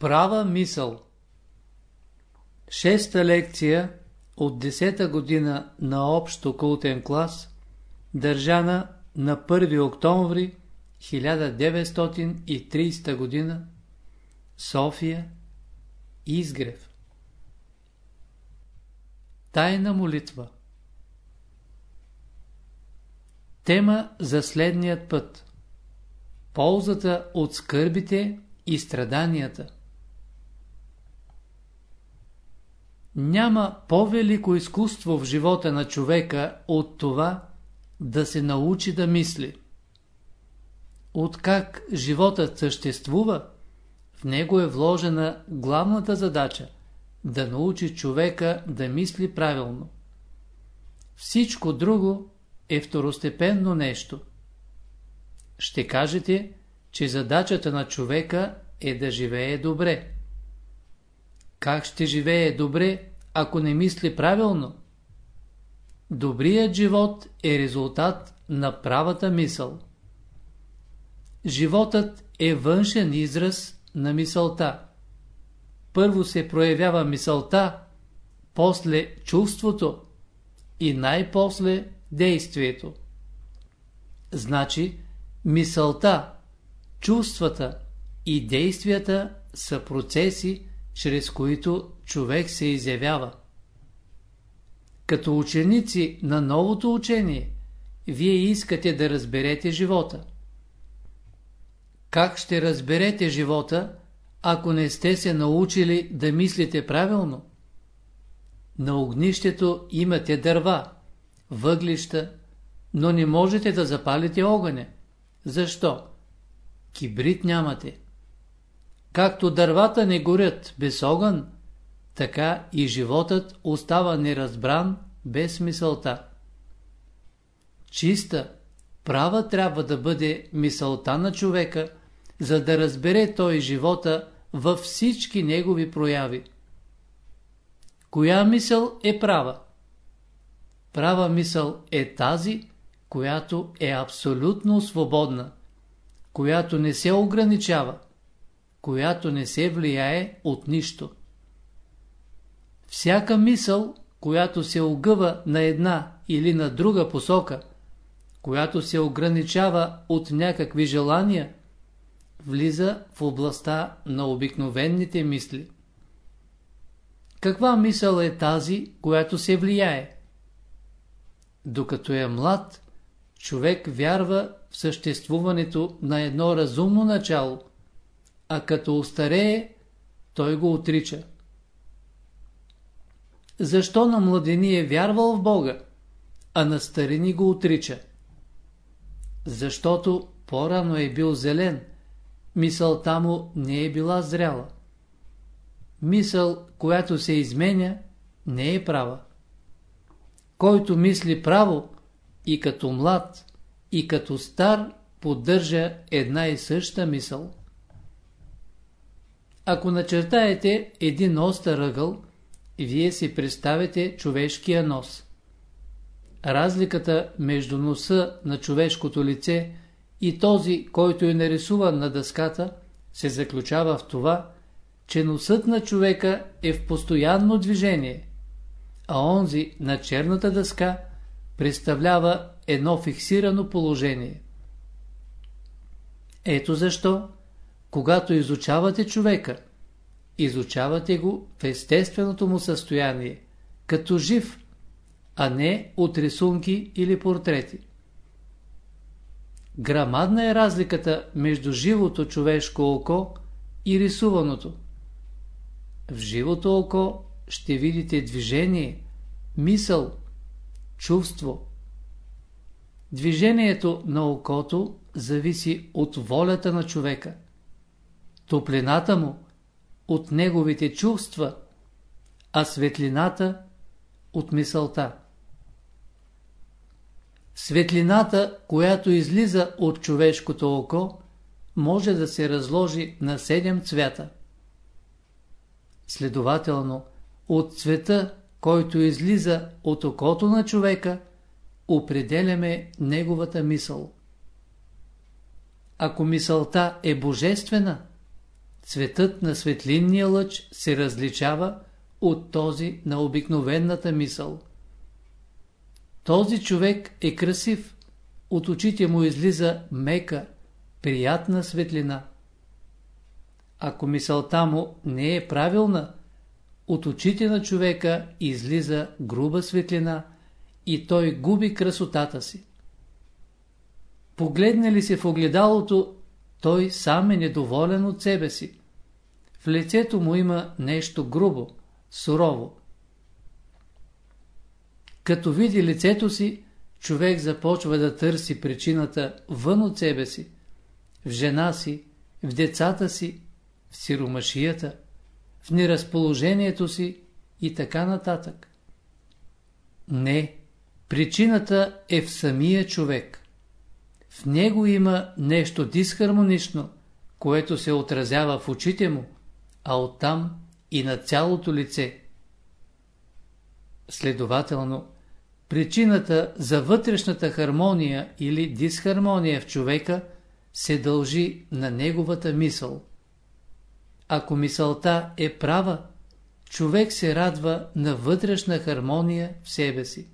Права мисъл. Шеста лекция от 10-та година на общо култен клас, държана на 1 октомври 1930 година, София, Изгрев. Тайна молитва. Тема за следният път. Ползата от скърбите и страданията Няма по-велико изкуство в живота на човека от това да се научи да мисли. Откак животът съществува, в него е вложена главната задача да научи човека да мисли правилно. Всичко друго е второстепенно нещо. Ще кажете, че задачата на човека е да живее добре. Как ще живее добре, ако не мисли правилно? Добрият живот е резултат на правата мисъл. Животът е външен израз на мисълта. Първо се проявява мисълта, после чувството и най-после действието. Значи, мисълта, чувствата и действията са процеси, чрез които човек се изявява. Като ученици на новото учение, вие искате да разберете живота. Как ще разберете живота, ако не сте се научили да мислите правилно? На огнището имате дърва, въглища, но не можете да запалите огъня. Защо? Кибрид нямате. Както дървата не горят без огън, така и животът остава неразбран без мисълта. Чиста, права трябва да бъде мисълта на човека, за да разбере той живота във всички негови прояви. Коя мисъл е права? Права мисъл е тази, която е абсолютно свободна, която не се ограничава, която не се влияе от нищо. Всяка мисъл, която се огъва на една или на друга посока, която се ограничава от някакви желания, влиза в областта на обикновените мисли. Каква мисъл е тази, която се влияе? Докато е млад, човек вярва в съществуването на едно разумно начало, а като устарее, той го отрича. Защо на младени е вярвал в Бога, а на старини го отрича? Защото по-рано е бил зелен, мисълта му не е била зряла. Мисъл, която се изменя, не е права. Който мисли право и като млад, и като стар, поддържа една и съща мисъл. Ако начертаете един остър ъгъл, вие си представите човешкия нос. Разликата между носа на човешкото лице и този, който е нарисуван на дъската, се заключава в това, че носът на човека е в постоянно движение, а онзи на черната дъска представлява едно фиксирано положение. Ето защо, когато изучавате човека, изучавате го в естественото му състояние, като жив, а не от рисунки или портрети. Грамадна е разликата между живото човешко око и рисуваното. В живото око ще видите движение, мисъл, чувство. Движението на окото зависи от волята на човека. Топлината му от неговите чувства, а светлината от мисълта. Светлината, която излиза от човешкото око, може да се разложи на седем цвята. Следователно, от цвета, който излиза от окото на човека, определяме неговата мисъл. Ако мисълта е божествена, цветът на светлинния лъч се различава от този на обикновената мисъл. Този човек е красив, от очите му излиза мека, приятна светлина. Ако мисълта му не е правилна, от очите на човека излиза груба светлина и той губи красотата си. Погледне ли се в огледалото, той сам е недоволен от себе си. В лицето му има нещо грубо, сурово. Като види лицето си, човек започва да търси причината вън от себе си, в жена си, в децата си, в сиромашията, в неразположението си и така нататък. Не, причината е в самия човек. В него има нещо дисхармонично, което се отразява в очите му, а оттам и на цялото лице. Следователно, причината за вътрешната хармония или дисхармония в човека се дължи на неговата мисъл. Ако мисълта е права, човек се радва на вътрешна хармония в себе си.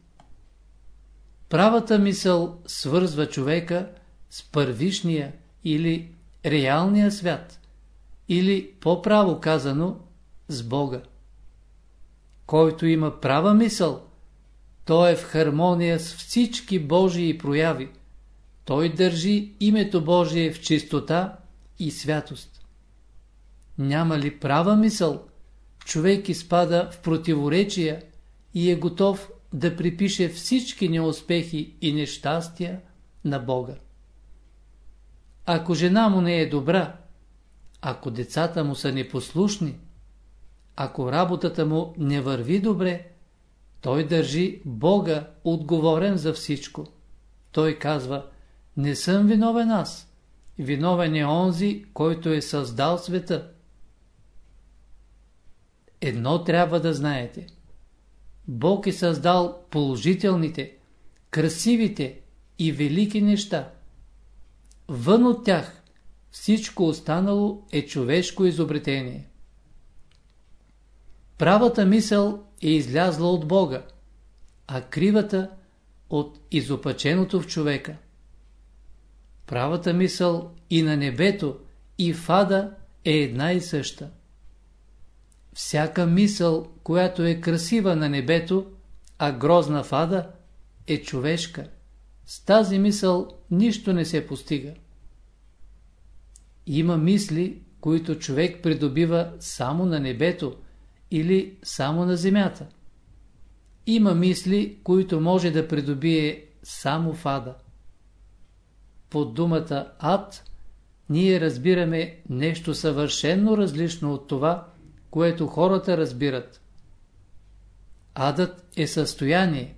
Правата мисъл свързва човека с първишния или реалния свят, или по-право казано с Бога. Който има права мисъл, той е в хармония с всички Божии прояви. Той държи името Божие в чистота и святост. Няма ли права мисъл, човек изпада в противоречия и е готов да припише всички неуспехи и нещастия на Бога. Ако жена му не е добра, ако децата му са непослушни, ако работата му не върви добре, той държи Бога отговорен за всичко. Той казва, не съм виновен аз, виновен е онзи, който е създал света. Едно трябва да знаете. Бог е създал положителните, красивите и велики неща. Вън от тях всичко останало е човешко изобретение. Правата мисъл е излязла от Бога, а кривата от изопаченото в човека. Правата мисъл и на небето, и в ада е една и съща. Всяка мисъл, която е красива на небето, а грозна в ада, е човешка. С тази мисъл нищо не се постига. Има мисли, които човек придобива само на небето или само на земята. Има мисли, които може да придобие само в ада. Под думата ад ние разбираме нещо съвършенно различно от това, което хората разбират. Адът е състояние.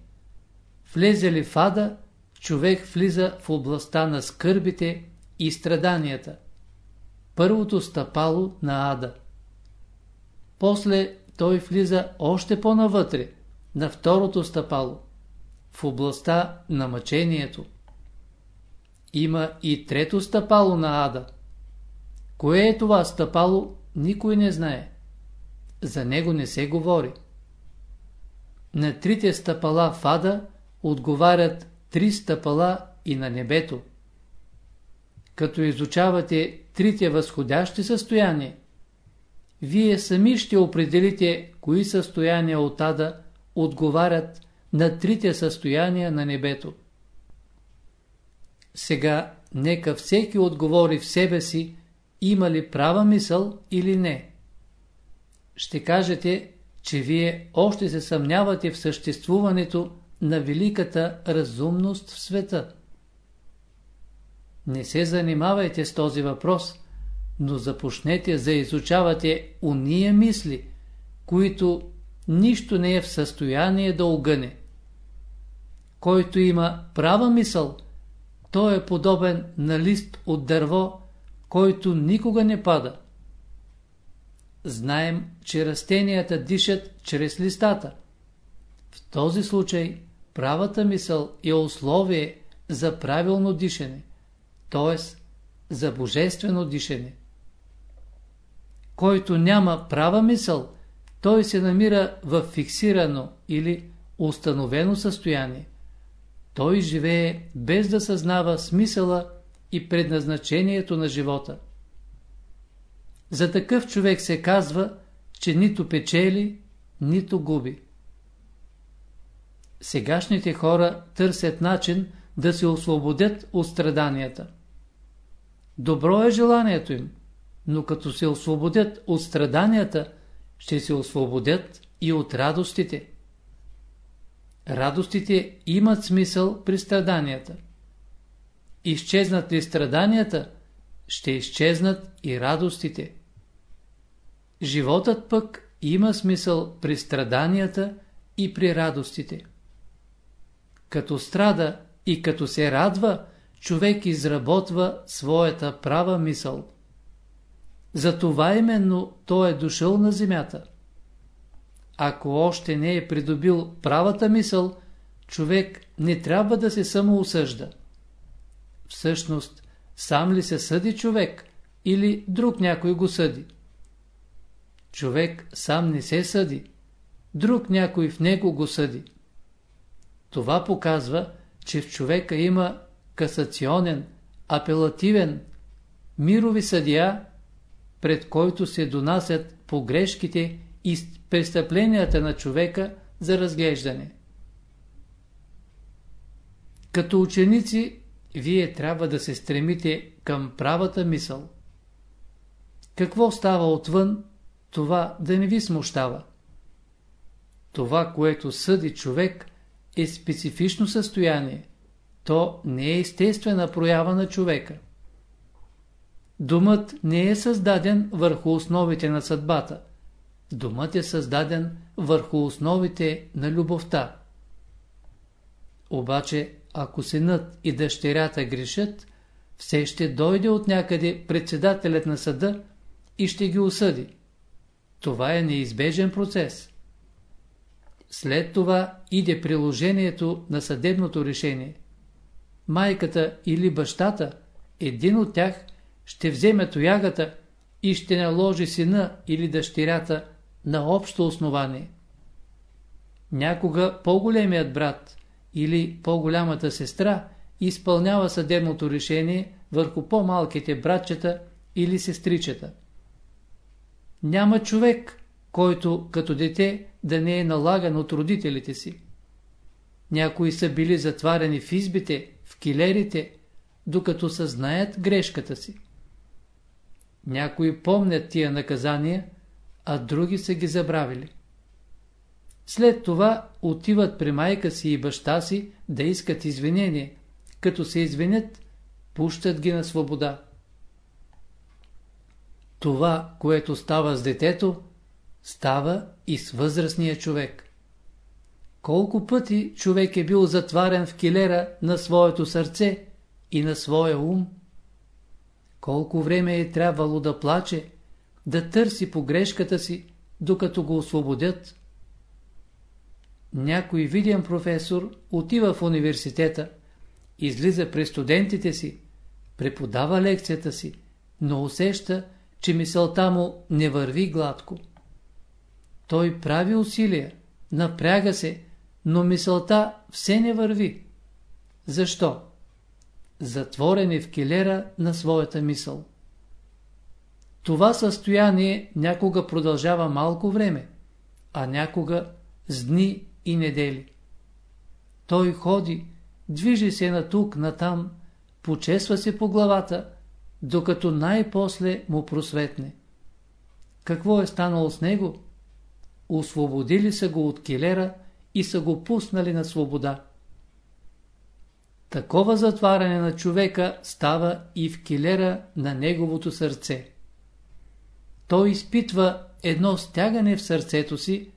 Влезе ли в ада, човек влиза в областта на скърбите и страданията. Първото стъпало на ада. После той влиза още по-навътре, на второто стъпало, в областта на мъчението. Има и трето стъпало на ада. Кое е това стъпало, никой не знае. За него не се говори. На трите стъпала в ада отговарят три стъпала и на небето. Като изучавате трите възходящи състояния, вие сами ще определите кои състояния от ада отговарят на трите състояния на небето. Сега нека всеки отговори в себе си има ли права мисъл или не. Ще кажете, че вие още се съмнявате в съществуването на великата разумност в света. Не се занимавайте с този въпрос – но започнете да изучавате уния мисли, които нищо не е в състояние да огъне. Който има права мисъл, той е подобен на лист от дърво, който никога не пада. Знаем, че растенията дишат чрез листата. В този случай правата мисъл е условие за правилно дишане, т.е. за божествено дишане. който няма права мисъл, той се намира в фиксирано или установено състояние. Той живее без да съзнава смисъла и предназначението на живота. За такъв човек се казва, че нито печели, нито губи. Сегашните хора търсят начин да се освободят от страданията. Добро е желанието им, но като се освободят от страданията, ще се освободят и от радостите. Радостите имат смисъл при страданията. Изчезнат ли страданията, ще изчезнат и радостите. Животът пък има смисъл при страданията и при радостите. Като страда и като се радва, човек изработва своята права мисъл. Затова именно той е дошъл на земята. Ако още не е придобил правата мисъл, човек не трябва да се самоосъжда. Всъщност, сам ли се съди човек или друг някой го съди? Човек сам не се съди, друг някой в него го съди. Това показва, че в човека има касационен, апелативен, мирови съдия, пред който се донасят погрешките и престъпленията на човека за разглеждане. Като ученици, вие трябва да се стремите към правата мисъл. Какво става отвън, това да не ви смущава. Това, което съди човек, е специфично състояние. То не е естествена проява на човека. Думът не е създаден върху основите на съдбата. Думът е създаден върху основите на любовта. Обаче, ако синът и дъщерята грешат, все ще дойде от някъде председателят на съда и ще ги осъди. Това е неизбежен процес. След това иде приложението на съдебното решение. Майката или бащата, един от тях, ще вземе тоягата и ще наложи сина или дъщерята на общо основание. Някога по-големият брат или по-голямата сестра изпълнява съдебното решение върху по-малките братчета или сестричета. Няма човек, който като дете да не е налаган от родителите си. Някои са били затварени в избите, в килерите, докато съзнаят грешката си. Някои помнят тия наказания, а други са ги забравили. След това отиват при майка си и баща си да искат извинение. Като се извинят, пущат ги на свобода. Това, което става с детето, става и с възрастния човек. Колко пъти човек е бил затварен в килера на своето сърце и на своя ум? Колко време е трябвало да плаче, да търси погрешката си, докато го освободят? Някой виден професор отива в университета, излиза при студентите си, преподава лекцията си, но усеща, че мисълта му не върви гладко. Той прави усилия, напряга се, но мисълта все не върви. Защо? Затворен е в килера на своята мисъл. Това състояние някога продължава малко време, а някога с дни и недели. Той ходи, движи се на тук, на там, почесва се по главата, докато най-после му просветне. Какво е станало с него? Освободили са го от килера и са го пуснали на свобода. Такова затваряне на човека става и в килера на неговото сърце. Той изпитва едно стягане в сърцето си,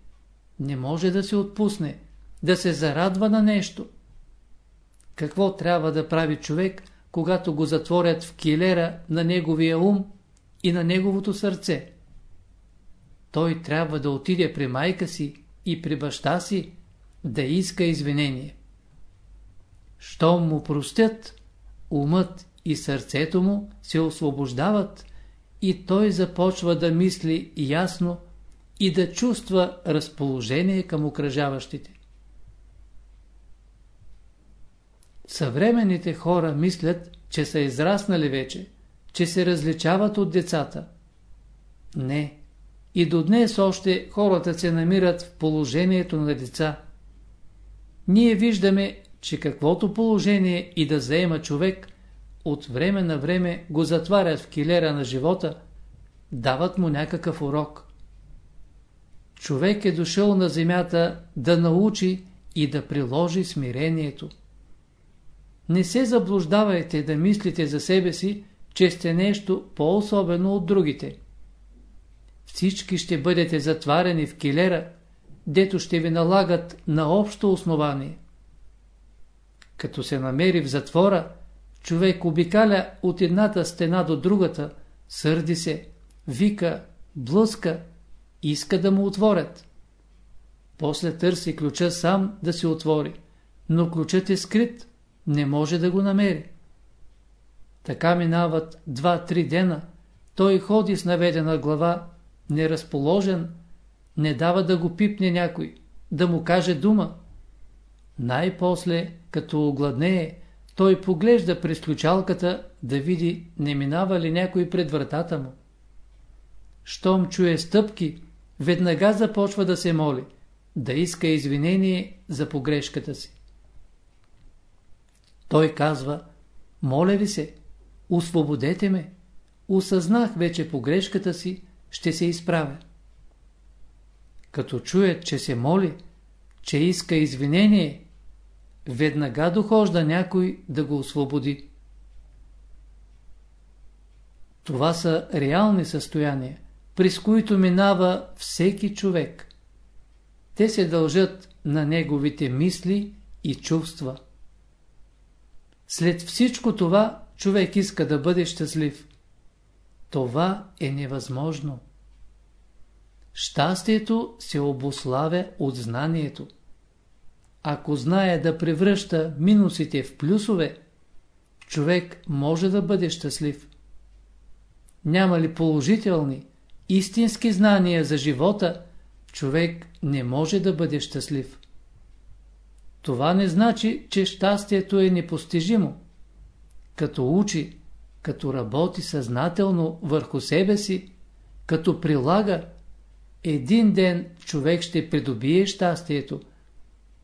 не може да се отпусне, да се зарадва на нещо. Какво трябва да прави човек, когато го затворят в килера на неговия ум и на неговото сърце? Той трябва да отиде при майка си и при баща си да иска извинение. Щом му простят, умът и сърцето му се освобождават и той започва да мисли ясно и да чувства разположение към окръжаващите. Съвременните хора мислят, че са израснали вече, че се различават от децата. Не. И до днес още хората се намират в положението на деца. Ние виждаме, че каквото положение и да заема човек, от време на време го затварят в килера на живота, дават му някакъв урок. Човек е дошъл на земята да научи и да приложи смирението. Не се заблуждавайте да мислите за себе си, че сте нещо по-особено от другите. Всички ще бъдете затварени в килера, дето ще ви налагат на общо основание. Като се намери в затвора, човек обикаля от едната стена до другата, сърди се, вика, блъска, иска да му отворят. После търси ключа сам да се отвори, но ключът е скрит, не може да го намери. Така минават два-три дена, той ходи с наведена глава, неразположен, не дава да го пипне някой, да му каже дума. Най-после, като огладнее, той поглежда през ключалката да види не минава ли някой пред вратата му. Щом чуе стъпки, веднага започва да се моли, да иска извинение за погрешката си. Той казва, моля ви се, освободете ме, осъзнах вече погрешката си, ще се изправя. Като чуят, че се моли, че иска извинение, веднага дохожда някой да го освободи. Това са реални състояния, през които минава всеки човек. Те се дължат на неговите мисли и чувства. След всичко това човек иска да бъде щастлив. Това е невъзможно. Щастието се обославя от знанието. Ако знае да превръща минусите в плюсове, човек може да бъде щастлив. Няма ли положителни, истински знания за живота, човек не може да бъде щастлив. Това не значи, че щастието е непостижимо. Като учи, като работи съзнателно върху себе си, като прилага, един ден човек ще придобие щастието,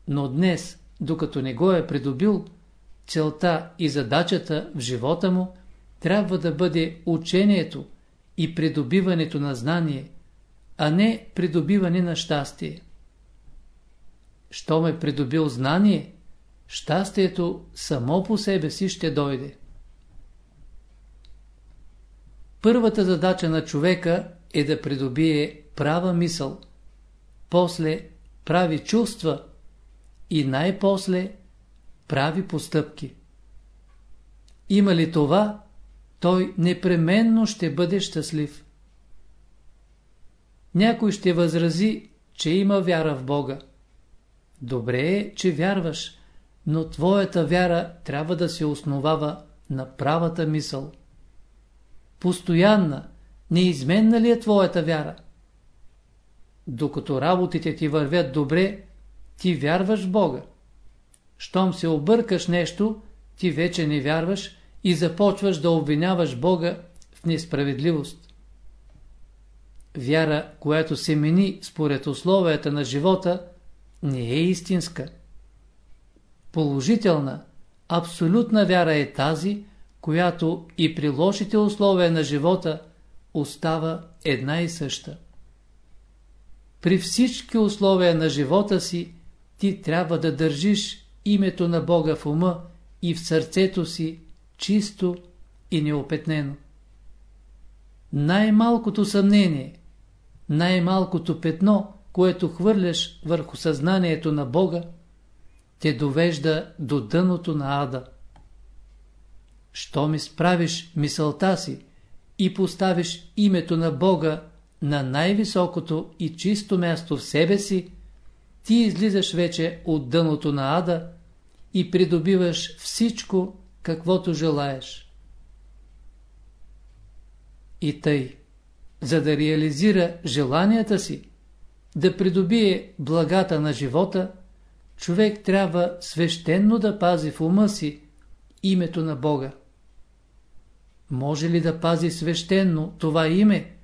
но днес, докато не го е придобил, целта и задачата в живота му трябва да бъде учението и придобиването на знание, а не придобиване на щастие. Що ме придобил знание, щастието само по себе си ще дойде. Първата задача на човека е да придобие права мисъл, после прави чувства и най-после прави постъпки. Има ли това, той непременно ще бъде щастлив. Някой ще възрази, че има вяра в Бога. Добре е, че вярваш, но твоята вяра трябва да се основава на правата мисъл. Постоянна, неизменна ли е твоята вяра? Докато работите ти вървят добре, ти вярваш в Бога. Щом се объркаш нещо, ти вече не вярваш и започваш да обвиняваш Бога в несправедливост. Вяра, която се мени според условията на живота, не е истинска. Положителна, абсолютна вяра е тази, която и при лошите условия на живота остава една и съща. При всички условия на живота си ти трябва да държиш името на Бога в ума и в сърцето си чисто и неопетнено. Най-малкото съмнение, най-малкото петно, което хвърляш върху съзнанието на Бога, те довежда до дъното на ада. Що ми справиш мисълта си и поставиш името на Бога на най-високото и чисто място в себе си, ти излизаш вече от дъното на ада и придобиваш всичко, каквото желаеш. И тъй, за да реализира желанията си, да придобие благата на живота, човек трябва свещенно да пази в ума си името на Бога. Може ли да пази свещенно това име?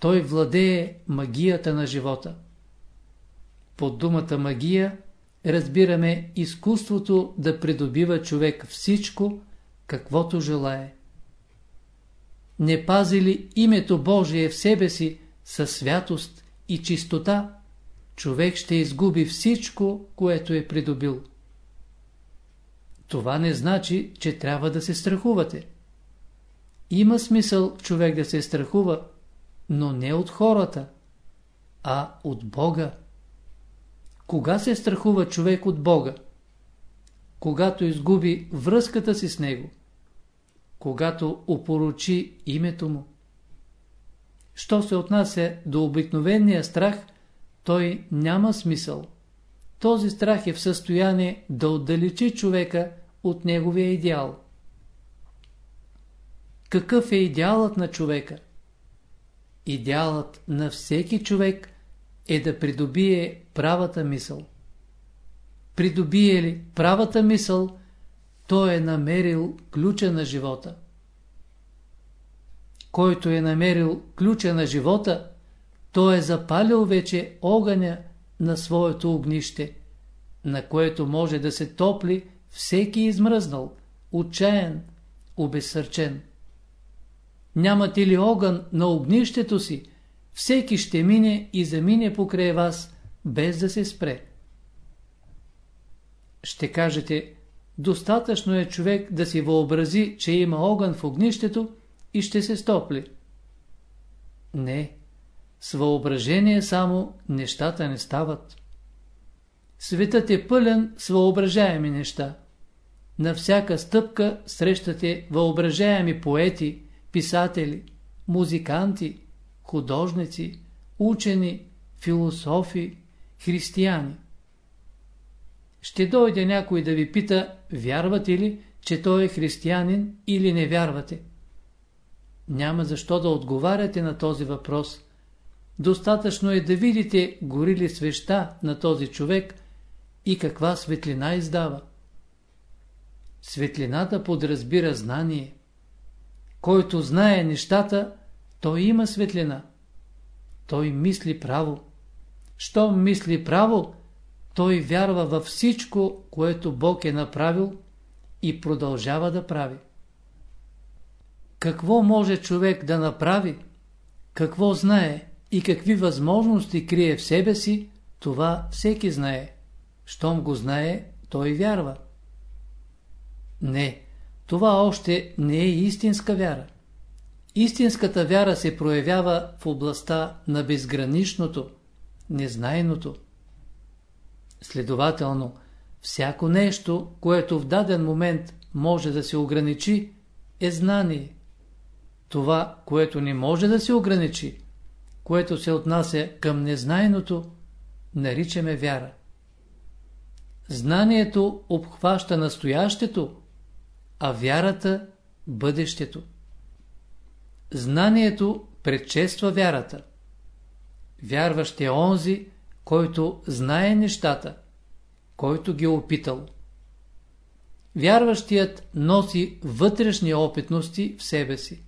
Той владее магията на живота. Под думата магия разбираме изкуството да придобива човек всичко, каквото желае. Не пази ли името Божие в себе си със святост и чистота, човек ще изгуби всичко, което е придобил. Това не значи, че трябва да се страхувате. Има смисъл човек да се страхува, но не от хората, а от Бога. Кога се страхува човек от Бога? Когато изгуби връзката си с Него. Когато опоручи името Му. Що се отнася до обикновения страх, той няма смисъл. Този страх е в състояние да отдалечи човека от неговия идеал. Какъв е идеалът на човека? Идеалът на всеки човек е да придобие правата мисъл. Придобие ли правата мисъл, той е намерил ключа на живота. Който е намерил ключа на живота, той е запалил вече огъня на своето огнище, на което може да се топли всеки измръзнал, отчаян, обезсърчен. Нямате ли огън на огнището си, всеки ще мине и замине покрай вас, без да се спре. Ще кажете, достатъчно е човек да си въобрази, че има огън в огнището и ще се стопли. Не, с въображение само нещата не стават. Светът е пълен с въображаеми неща. На всяка стъпка срещате въображаеми поети, писатели, музиканти, художници, учени, философи, християни. Ще дойде някой да ви пита, вярвате ли, че той е християнин или не вярвате. Няма защо да отговаряте на този въпрос. Достатъчно е да видите гори ли свеща на този човек и каква светлина издава. Светлината подразбира знание. Който знае нещата, той има светлина. Той мисли право. Щом мисли право, той вярва във всичко, което Бог е направил и продължава да прави. Какво може човек да направи, какво знае и какви възможности крие в себе си, това всеки знае. Щом го знае, той вярва. Не, това още не е истинска вяра. Истинската вяра се проявява в областта на безграничното, незнайното. Следователно, всяко нещо, което в даден момент може да се ограничи, е знание. Това, което не може да се ограничи, което се отнася към незнайното, наричаме вяра. Знанието обхваща настоящето, а вярата – бъдещето. Знанието предшества вярата. Вярващ е онзи, който знае нещата, който ги е опитал. Вярващият носи вътрешни опитности в себе си.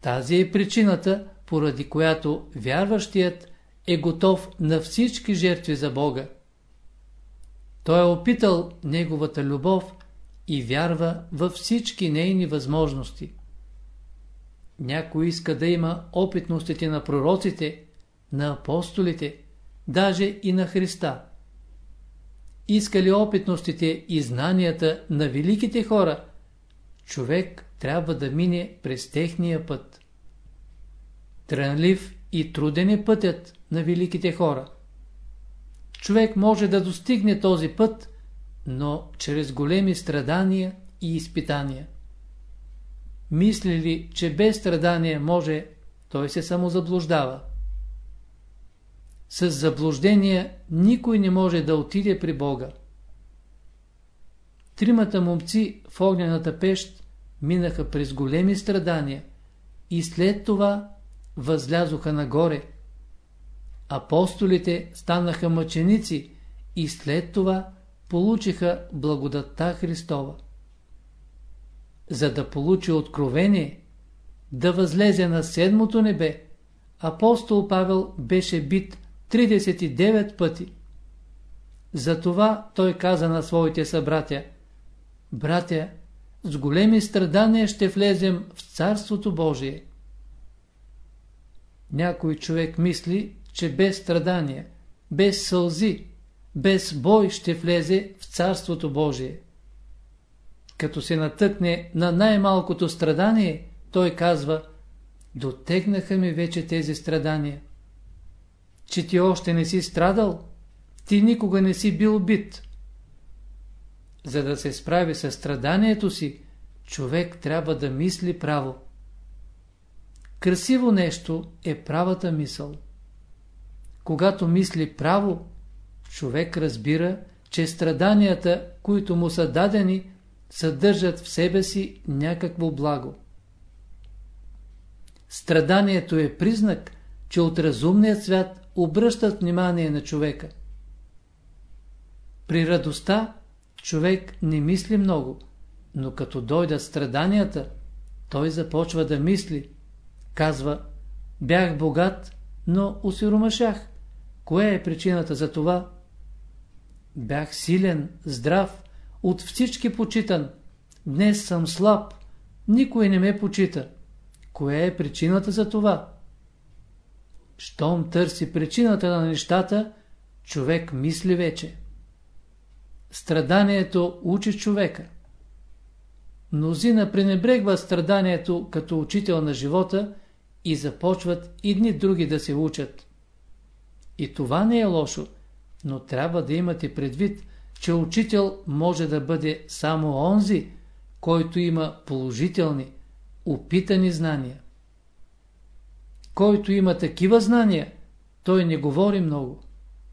Тази е причината, поради която вярващият е готов на всички жертви за Бога. Той е опитал Неговата любов и вярва във всички нейни възможности. Някой иска да има опитностите на пророците, на апостолите, даже и на Христа. Иска ли опитностите и знанията на великите хора, човек трябва да мине през техния път. Трънлив и труден е пътят на великите хора. Човек може да достигне този път, но чрез големи страдания и изпитания. Мисли ли, че без страдания може, той се самозаблуждава. С заблуждения никой не може да отиде при Бога. Тримата момци в огнената пещ минаха през големи страдания и след това възлязоха нагоре. Апостолите станаха мъченици и след това получиха благодатта Христова. За да получи откровение, да възлезе на седмото небе, апостол Павел беше бит 39 пъти. Затова той каза на своите събратя, Братя, с големи страдания ще влезем в Царството Божие. Някой човек мисли, че без страдания, без сълзи, без бой ще влезе в Царството Божие. Като се натъкне на най-малкото страдание, той казва, дотегнаха ми вече тези страдания. Че ти още не си страдал, ти никога не си бил бит. За да се справи с страданието си, човек трябва да мисли право. Красиво нещо е правата мисъл. Когато мисли право, човек разбира, че страданията, които му са дадени, съдържат в себе си някакво благо. Страданието е признак, че от разумният свят обръщат внимание на човека. При радостта човек не мисли много, но като дойдат страданията, той започва да мисли. Казва, бях богат, но усиромашах. Кое е причината за това? Бях силен, здрав, от всички почитан. Днес съм слаб, никой не ме почита. Кое е причината за това? Щом търси причината на нещата, човек мисли вече. Страданието учи човека. Мнозина пренебрегват страданието като учител на живота и започват идни други да се учат. И това не е лошо, но трябва да имате предвид, че учител може да бъде само онзи, който има положителни, опитани знания. Който има такива знания, той не говори много.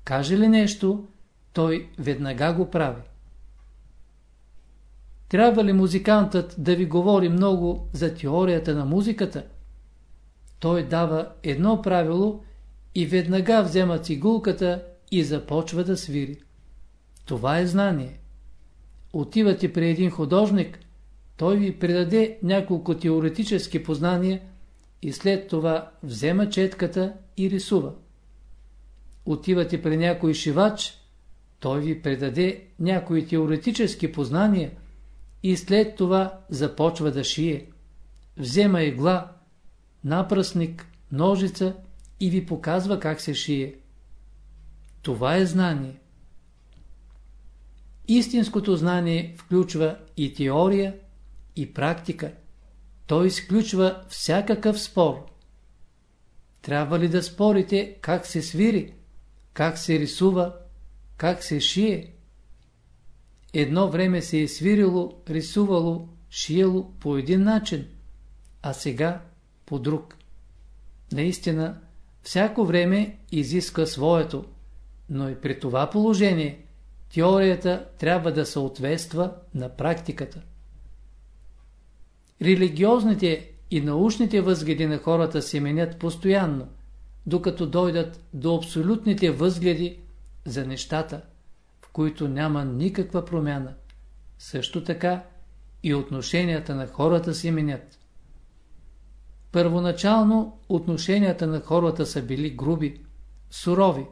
Каже ли нещо, той веднага го прави. Трябва ли музикантът да ви говори много за теорията на музиката? Той дава едно правило и веднага взема цигулката и започва да свири. Това е знание. Отивате при един художник, той ви предаде няколко теоретически познания и след това взема четката и рисува. Отивате при някой шивач, той ви предаде някои теоретически познания и след това започва да шие. Взема игла, напръсник, ножица и ви показва как се шие. Това е знание. Истинското знание включва и теория, и практика. Той изключва всякакъв спор. Трябва ли да спорите как се свири, как се рисува, как се шие? Едно време се е свирило, рисувало, шиело по един начин, а сега по друг. Наистина, всяко време изиска своето, но и при това положение теорията трябва да съответства на практиката. Религиозните и научните възгледи на хората се менят постоянно, докато дойдат до абсолютните възгледи за нещата, в които няма никаква промяна. Също така и отношенията на хората се менят. Първоначално отношенията на хората са били груби, сурови.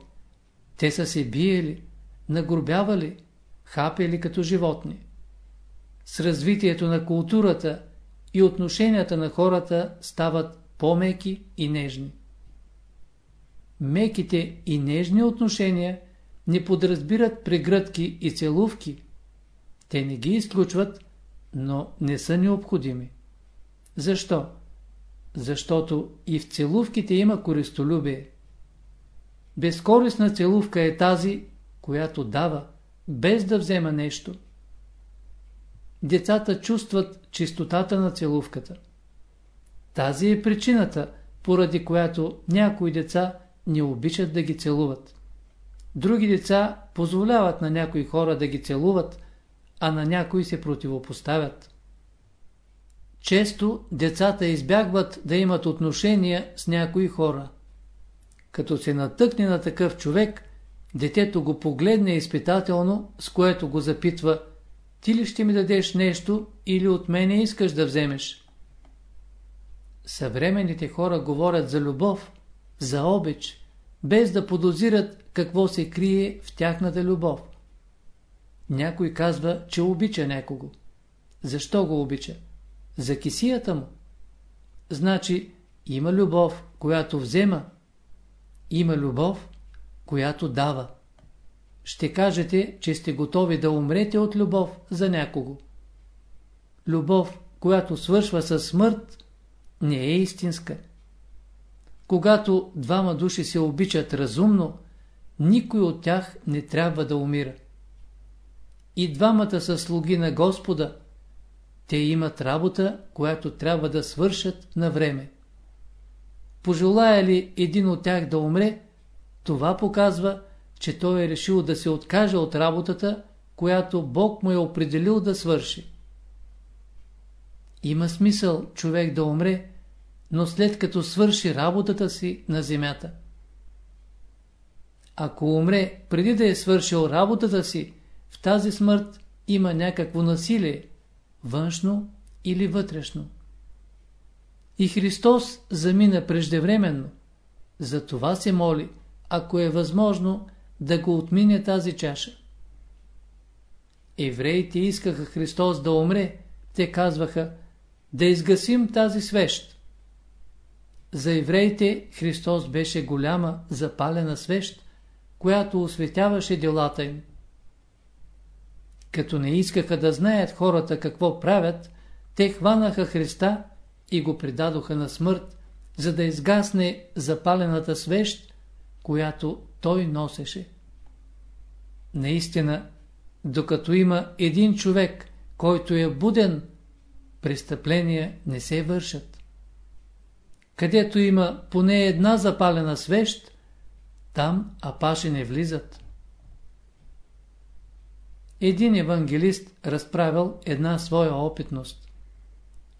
Те са се биели, нагрубявали, хапели като животни. С развитието на културата и отношенията на хората стават по-меки и нежни. Меките и нежни отношения не подразбират прегръдки и целувки. Те не ги изключват, но не са необходими. Защо? Защото и в целувките има користолюбие. Безкорисна целувка е тази, която дава, без да взема нещо. Децата чувстват чистотата на целувката. Тази е причината, поради която някои деца не обичат да ги целуват. Други деца позволяват на някои хора да ги целуват, а на някои се противопоставят. често децата избягват да имат отношения с някои хора. Като се натъкне на такъв човек, детето го погледне изпитателно, с което го запитва «Ти ли ще ми дадеш нещо или от мене искаш да вземеш?» Съвременните хора говорят за любов, за обич, без да подозират какво се крие в тяхната любов. Някой казва, че обича някого. Защо го обича? За кисията му. Значи, има любов, която взема. Има любов, която дава. Ще кажете, че сте готови да умрете от любов за някого. Любов, която свършва със смърт, не е истинска. Когато двама души се обичат разумно, никой от тях не трябва да умира. И двамата са слуги на Господа. Те имат работа, която трябва да свършат на време. Пожелая ли един от тях да умре, това показва, че той е решил да се откаже от работата, която Бог му е определил да свърши. Има смисъл човек да умре, но след като свърши работата си на земята. Ако умре преди да е свършил работата си, в тази смърт има някакво насилие, външно или вътрешно. И Христос замина преждевременно. За това се моли, ако е възможно, да го отмине тази чаша. Евреите искаха Христос да умре. Те казваха, да изгасим тази свещ. За евреите Христос беше голяма запалена свещ, която осветяваше делата им. Като не искаха да знаят хората какво правят, те хванаха Христа и го предадоха на смърт, за да изгасне запалената свещ, която той носеше. Наистина, докато има един човек, който е буден, престъпления не се вършат. Където има поне една запалена свещ, там апаши не влизат. Един евангелист разправил една своя опитност.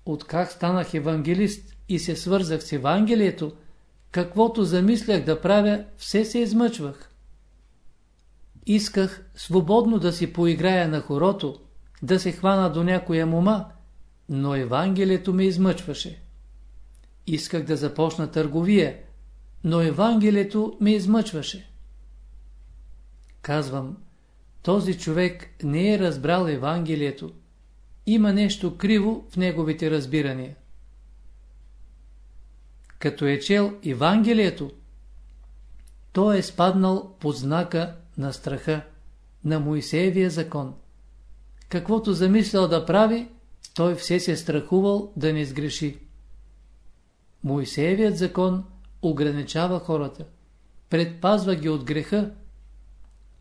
Откак станах евангелист и се свързах с Евангелието, каквото замислях да правя, все се измъчвах. Исках свободно да си поиграя на хорото, да се хвана до някоя мома, но Евангелието ме измъчваше. Исках да започна търговия, но Евангелието ме измъчваше. Казвам, този човек не е разбрал Евангелието. Има нещо криво в неговите разбирания. Като е чел Евангелието, той е спаднал под знака на страха, на Моисеевия закон. Каквото замислял да прави, той все се страхувал да не сгреши. Моисеевият закон ограничава хората, предпазва ги от греха,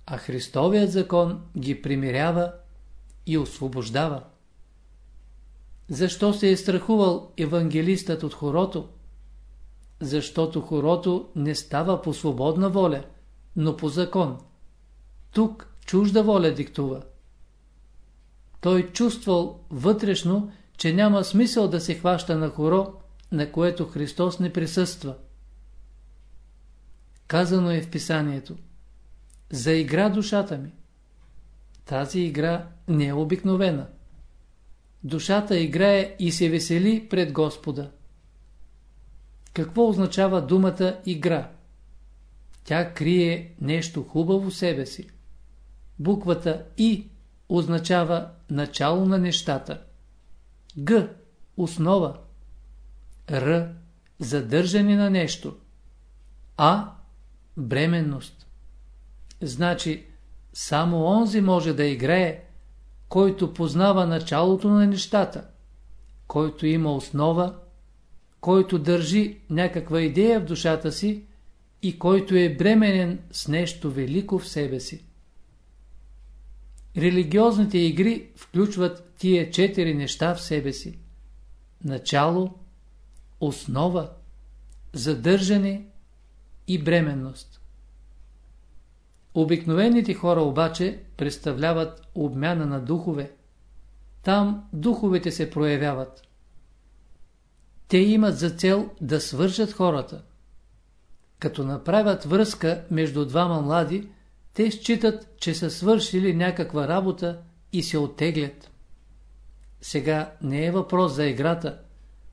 а Христовият закон ги примирява и освобождава. Защо се е страхувал евангелистът от хорото? Защото хорото не става по свободна воля, но по закон. Тук чужда воля диктува. Той чувствал вътрешно, че няма смисъл да се хваща на хоро, на което Христос не присъства. Казано е в писанието. За игра душата ми. Тази игра не е обикновена. Душата играе и се весели пред Господа. Какво означава думата игра? Тя крие нещо хубаво в себе си. Буквата И означава начало на нещата. Г – основа. Р – задържане на нещо. А – бременност. Значи, само онзи може да играе, който познава началото на нещата, който има основа, който държи някаква идея в душата си и който е бременен с нещо велико в себе си. Религиозните игри включват тия четири неща в себе си. Начало, основа, задържане и бременност. Обикновените хора обаче представляват обмяна на духове. Там духовете се проявяват. те имат за цел да свържат хората. Като направят връзка между двама млади, те считат, че са свършили някаква работа и се оттеглят. Сега не е въпрос за играта.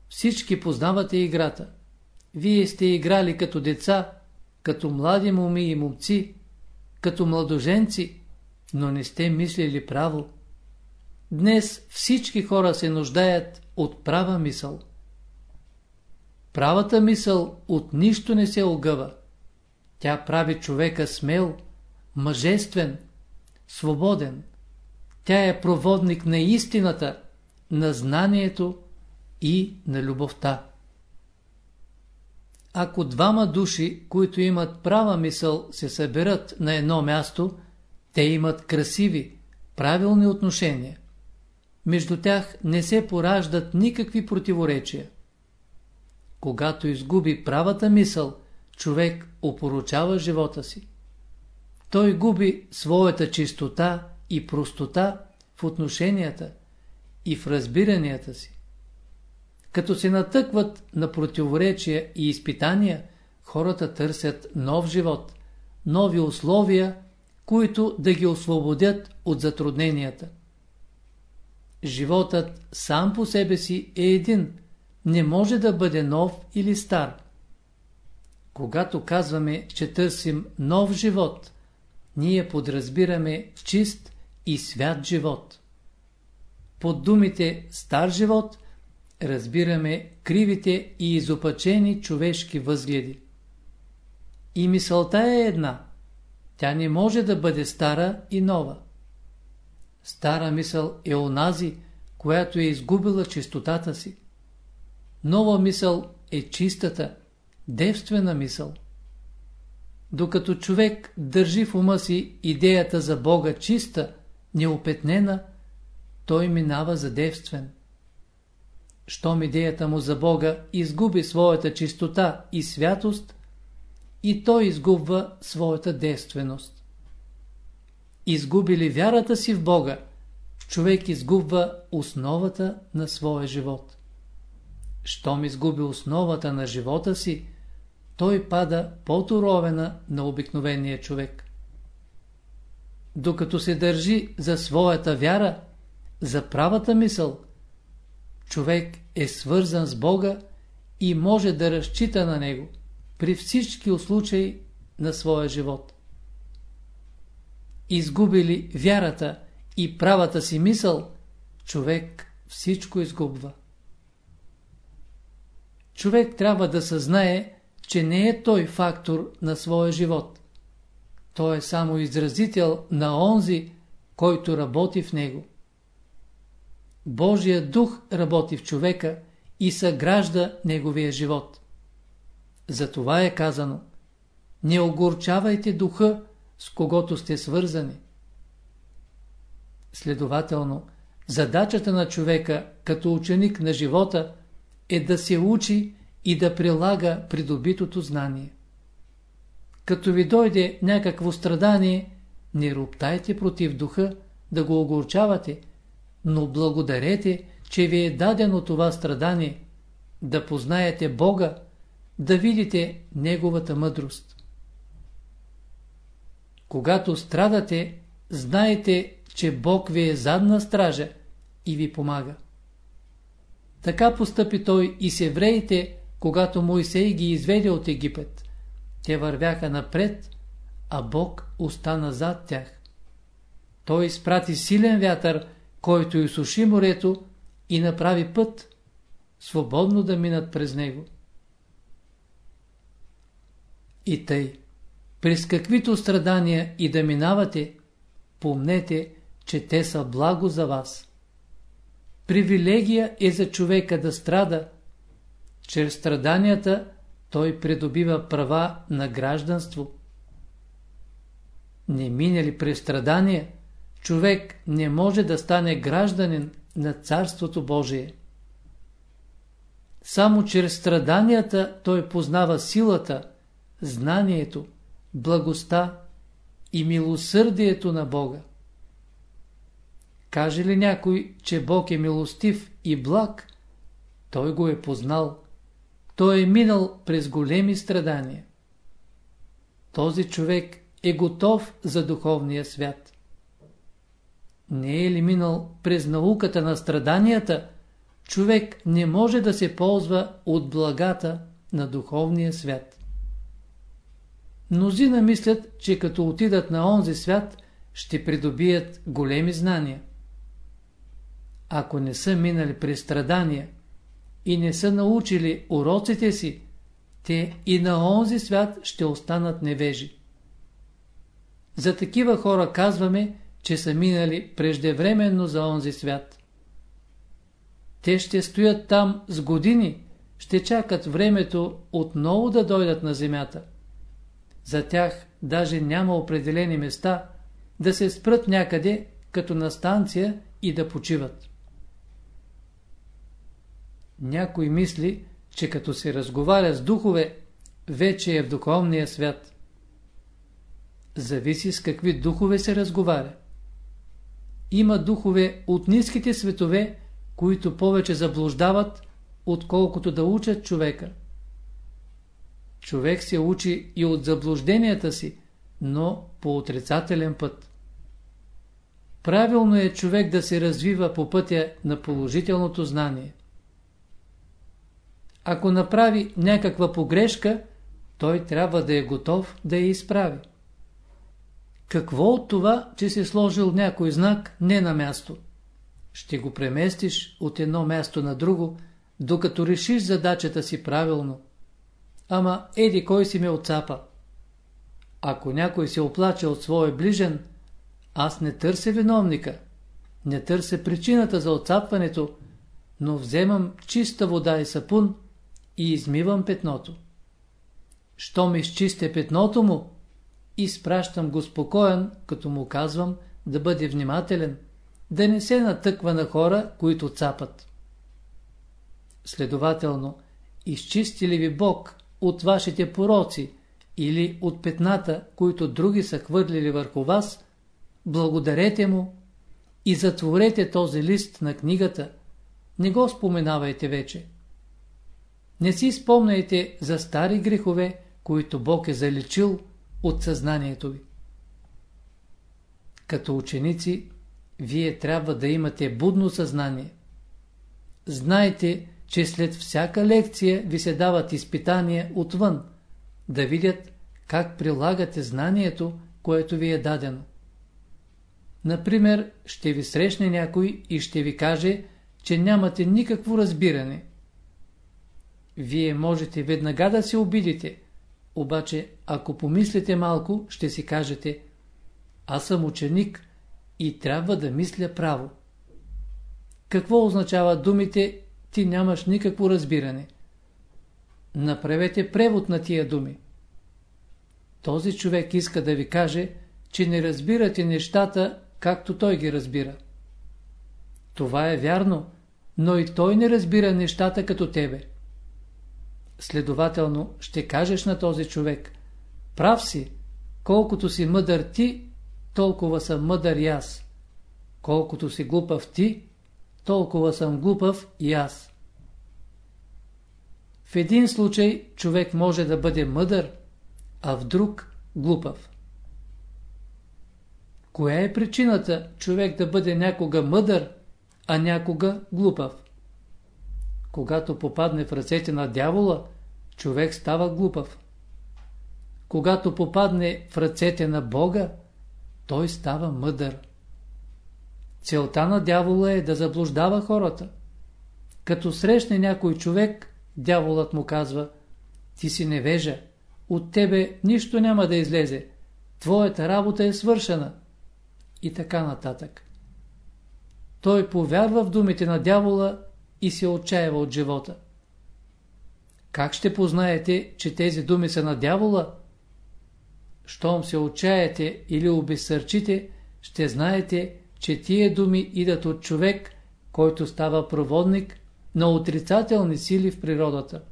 Всички познавате играта. Вие сте играли като деца, като млади моми и момци, като младоженци, но не сте мислили право. Днес всички хора се нуждаят от права мисъл. Правата мисъл от нищо не се огъва. Тя прави човека смел, мъжествен, свободен. Тя е проводник на истината, на знанието и на любовта. Ако двама души, които имат права мисъл, се съберат на едно място, те имат красиви, правилни отношения. Между тях не се пораждат никакви противоречия. Когато изгуби правата мисъл, човек опоручава живота си. Той губи своята чистота и простота в отношенията и в разбиранията си. Като се натъкват на противоречия и изпитания, хората търсят нов живот, нови условия, които да ги освободят от затрудненията. Животът сам по себе си е един, не може да бъде нов или стар. Когато казваме, че търсим нов живот, ние подразбираме чист и свят живот. Под думите стар живот разбираме кривите и изопачени човешки възгледи. И мисълта е една. Тя не може да бъде стара и нова. Стара мисъл е онази, която е изгубила чистотата си. Нова мисъл е чистата, девствена мисъл. Докато човек държи в ума си идеята за Бога чиста, неопетнена, той минава за девствен. Щом идеята му за Бога изгуби своята чистота и святост, и той изгубва своята девственост. Изгуби ли вярата си в Бога, човек изгубва основата на своя живот. Щом изгуби основата на живота си, той пада под уровена на обикновения човек. Докато се държи за своята вяра, за правата мисъл, човек е свързан с Бога и може да разчита на Него при всички случаи на своя живот. Изгубили вярата и правата си мисъл, човек всичко изгубва. Човек трябва да съзнае, че не е той фактор на своя живот. Той е само изразител на онзи, който работи в него. Божия дух работи в човека и съгражда неговия живот. Затова е казано Не огорчавайте духа, с когото сте свързани. Следователно, задачата на човека като ученик на живота е да се учи и да прилага придобитото знание. Като ви дойде някакво страдание, не роптайте против духа, да го огорчавате, но благодарете, че ви е дадено това страдание, да познаете Бога, да видите Неговата мъдрост. Когато страдате, знайте, че Бог ви е задна стража и ви помага. Така постъпи той и с евреите, когато Моисей ги изведе от Египет. Те вървяха напред, а Бог остана зад тях. Той изпрати силен вятър, който изсуши морето и направи път, свободно да минат през него. И тъй, през каквито страдания и да минавате, помнете, че те са благо за вас. Привилегия е за човека да страда. Чрез страданията той придобива права на гражданство. Не мине ли през страдания, човек не може да стане гражданин на Царството Божие. Само чрез страданията той познава силата, знанието, благостта и милосърдието на Бога. Каже ли някой, че Бог е милостив и благ, той го е познал, той е минал през големи страдания. Този човек е готов за духовния свят. Не е ли минал през науката на страданията, човек не може да се ползва от благата на духовния свят. Мнозина мислят, че като отидат на онзи свят, ще придобият големи знания. Ако не са минали през страдания и не са научили уроците си, те и на онзи свят ще останат невежи. За такива хора казваме, че са минали преждевременно за онзи свят. Те ще стоят там с години, ще чакат времето отново да дойдат на земята. За тях даже няма определени места да се спрат някъде, като на станция и да почиват. Някой мисли, че като се разговаря с духове, вече е в духовния свят. Зависи с какви духове се разговаря. Има духове от ниските светове, които повече заблуждават, отколкото да учат човека. Човек се учи и от заблужденията си, но по отрицателен път. Правилно е човек да се развива по пътя на положителното знание. Ако направи някаква погрешка, той трябва да е готов да я изправи. Какво от това, че си сложил някой знак не на място? Ще го преместиш от едно място на друго, докато решиш задачата си правилно. Ама еди кой си ме отцапа. Ако някой се оплаче от своя ближен, аз не търся виновника, не търся причината за отцапването, но вземам чиста вода и сапун и измивам петното. Щом изчистя петното му, изпращам го спокоен, като му казвам да бъде внимателен, да не се натъква на хора, които цапат. Следователно, изчисти ли ви Бог от вашите пороци или от петната, които други са хвърлили върху вас, благодарете му и затворете този лист на книгата, не го споменавайте вече. Не си спомняйте за стари грехове, които Бог е заличил от съзнанието ви. Като ученици, вие трябва да имате будно съзнание. Знайте, че след всяка лекция ви се дават изпитания отвън, да видят как прилагате знанието, което ви е дадено. Например, ще ви срещне някой и ще ви каже, че нямате никакво разбиране. Вие можете веднага да се обидите, обаче ако помислите малко, ще си кажете Аз съм ученик и трябва да мисля право. Какво означава думите ти нямаш никакво разбиране? Направете превод на тия думи. Този човек иска да ви каже, че не разбирате нещата, както той ги разбира. Това е вярно, но и той не разбира нещата като тебе. Следователно, ще кажеш на този човек, прав си, колкото си мъдър ти, толкова съм мъдър и аз. Колкото си глупав ти, толкова съм глупав и аз. В един случай човек може да бъде мъдър, а в друг глупав. Коя е причината човек да бъде някога мъдър, а някога глупав? Когато попадне в ръцете на дявола, човек става глупав. Когато попадне в ръцете на Бога, той става мъдър. Целта на дявола е да заблуждава хората. Като срещне някой човек, дяволът му казва, ти си невежа, от тебе нищо няма да излезе, твоята работа е свършена. И така нататък. Той повярва в думите на дявола и се отчаява от живота. Как ще познаете, че тези думи са на дявола? Щом се отчаяте или обесърчите, ще знаете, че тия думи идат от човек, който става проводник на отрицателни сили в природата.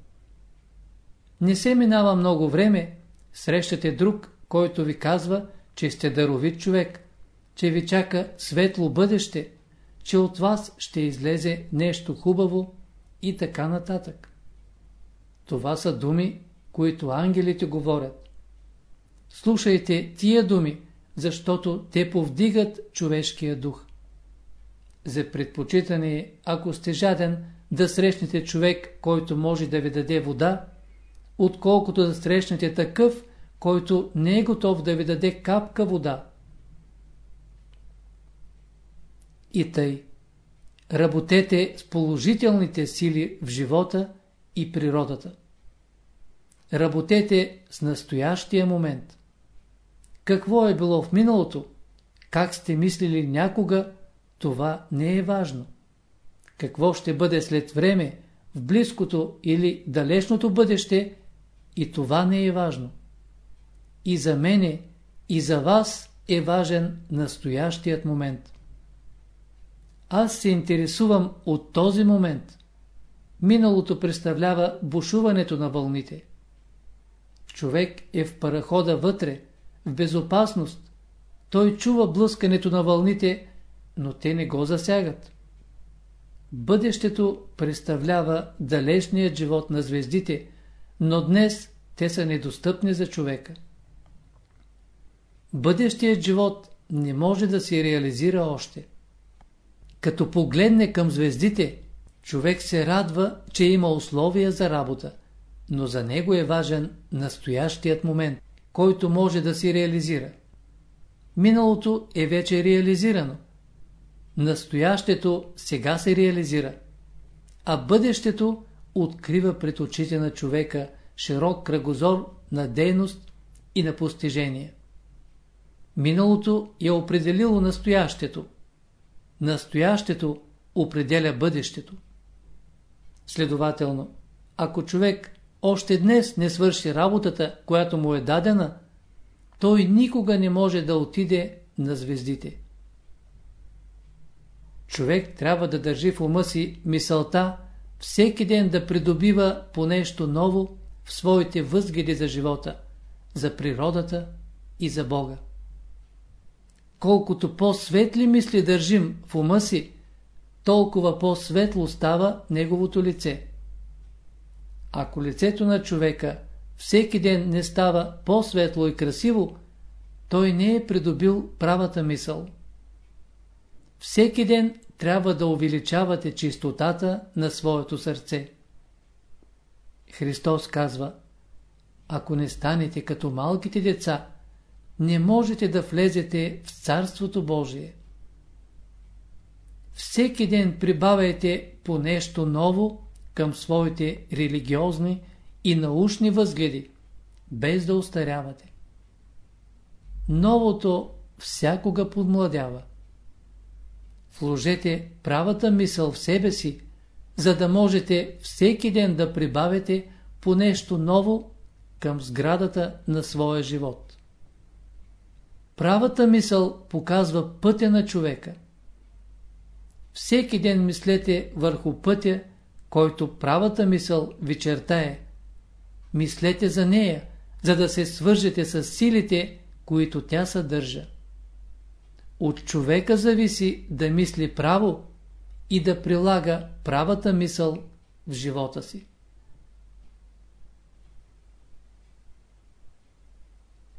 Не се минава много време, срещате друг, който ви казва, че сте даровит човек, че ви чака светло бъдеще, че от вас ще излезе нещо хубаво и така нататък. Това са думи, които ангелите говорят. Слушайте тия думи, защото те повдигат човешкия дух. За предпочитане, ако сте жаден, да срещнете човек, който може да ви даде вода, отколкото да срещнете такъв, който не е готов да ви даде капка вода. И тъй. Работете с положителните сили в живота и природата. Работете с настоящия момент. Какво е било в миналото, как сте мислили някога, това не е важно. Какво ще бъде след време, в близкото или далечното бъдеще, и това не е важно. И за мене, и за вас е важен настоящият момент. Аз се интересувам от този момент. Миналото представлява бушуването на вълните. Човек е в парахода вътре, в безопасност. Той чува блъскането на вълните, но те не го засягат. Бъдещето представлява далечният живот на звездите, но днес те са недостъпни за човека. Бъдещият живот не може да се реализира още. Като погледне към звездите, човек се радва, че има условия за работа, но за него е важен настоящият момент, който може да се реализира. Миналото е вече реализирано. Настоящето сега се реализира, а бъдещето открива пред очите на човека широк кръгозор на дейност и на постижение. Миналото е определило настоящето. Настоящето определя бъдещето. Следователно, ако човек още днес не свърши работата, която му е дадена, той никога не може да отиде на звездите. Човек трябва да държи в ума си мисълта всеки ден да придобива по нещо ново в своите възгледи за живота, за природата и за Бога. Колкото по-светли мисли държим в ума си, толкова по-светло става неговото лице. Ако лицето на човека всеки ден не става по-светло и красиво, той не е придобил правата мисъл. Всеки ден трябва да увеличавате чистотата на своето сърце. Христос казва, ако не станете като малките деца, не можете да влезете в Царството Божие. Всеки ден прибавяйте по нещо ново към своите религиозни и научни възгледи, без да устарявате. Новото всякога подмладява. Вложете правата мисъл в себе си, за да можете всеки ден да прибавите по нещо ново към сградата на своя живот. Правата мисъл показва пътя на човека. Всеки ден мислете върху пътя, който правата мисъл ви чертае. Мислете за нея, за да се свържете с силите, които тя съдържа. От човека зависи да мисли право и да прилага правата мисъл в живота си.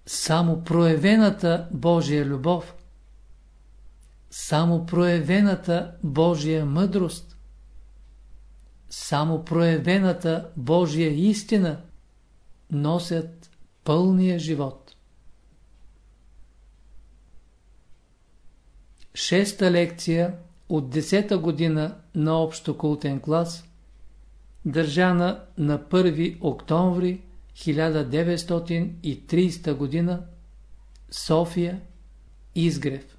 Само проявената Божия любов, само проявената Божия мъдрост, само проявената Божия истина носят пълния живот. Шеста лекция от 10-та година на общо култен клас, държана на 1 октомври 1930 година, София, Изгрев.